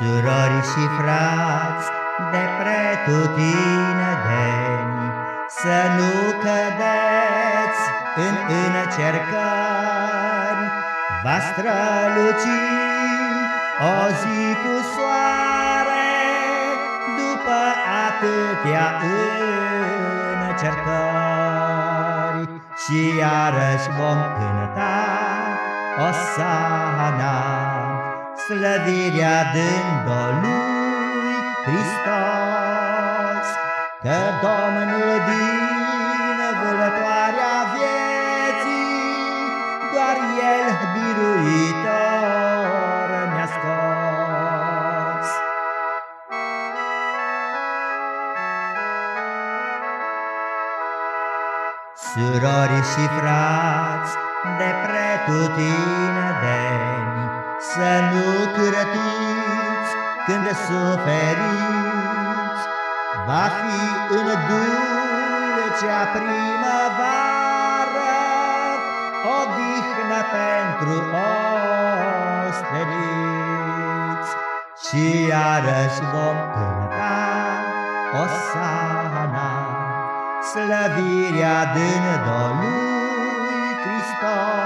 Surori și frați de pretutindeni, Să nu cădeți în încercări, Va străluci o zi cu soare, După atâtea încercări, Și iarăși vom cânta o sana slăvirea dând-o lui Hristos, Că Domnul din vâlătoarea vieții, Doar El biruitor ne-a scos. Surori și frați de pretutindeni, să nu cârătiți când suferiți, Va fi în dulcea primăvară Odihnă pentru osteniți Și iarăși vom cânta Osana Slăvirea din lui Hristos. Că Domnul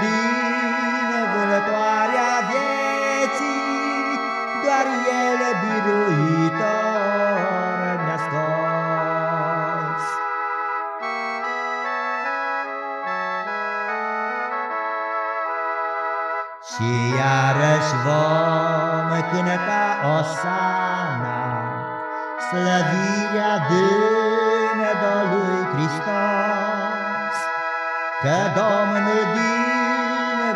din vâlătoarea vieții, Doar El biruitor ne-a scos. Și iarăși vom cânta Osana, Slăvirea dână lui Hristos, Că Domnul din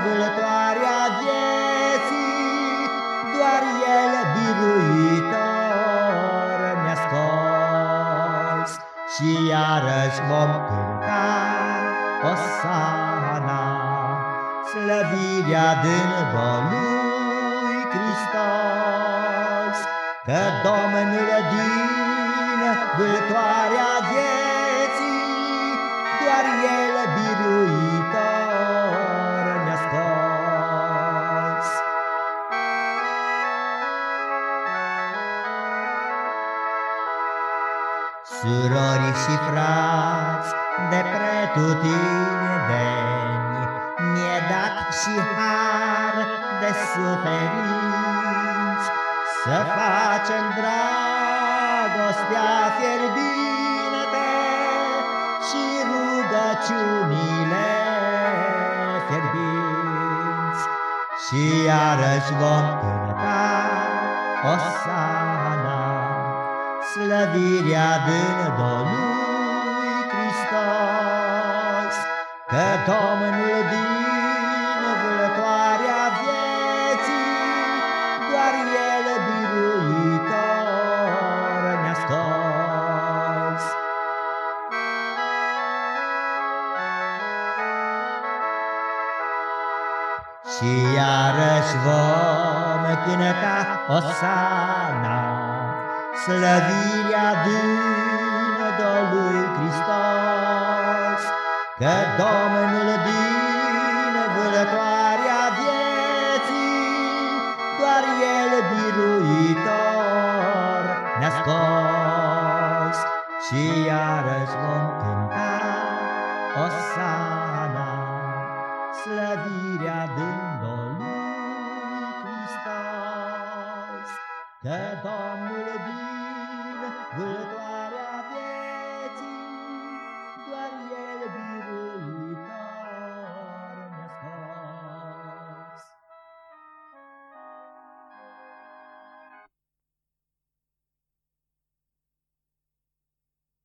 vâlătoarea vieții, Doar El biruitor ne-a scos. Și iarăși vom cânta Osana, Slăvirea din lui Hristos, Că Domnul din vâlătoarea vieții, Doar El biruitor Surori și frați de pretutindeni, Mi-e dat și har de suferinți, Să facem dragostea fierbinte Și rugăciunile fierbinți. Și iarăși vom cânta Osana, Slăvirea Domnului Hristos, Că Domnul din vâlătoarea vieții, Doar El biruitor ne-a scos. Și iarăși vom cânta Osana, Slăvirea dână lui Hristos, Că Domnul din vâlătoarea vieții, Doar El biruitor ne-a scos. Și iarăși vom cânta Osana, Slăvirea dână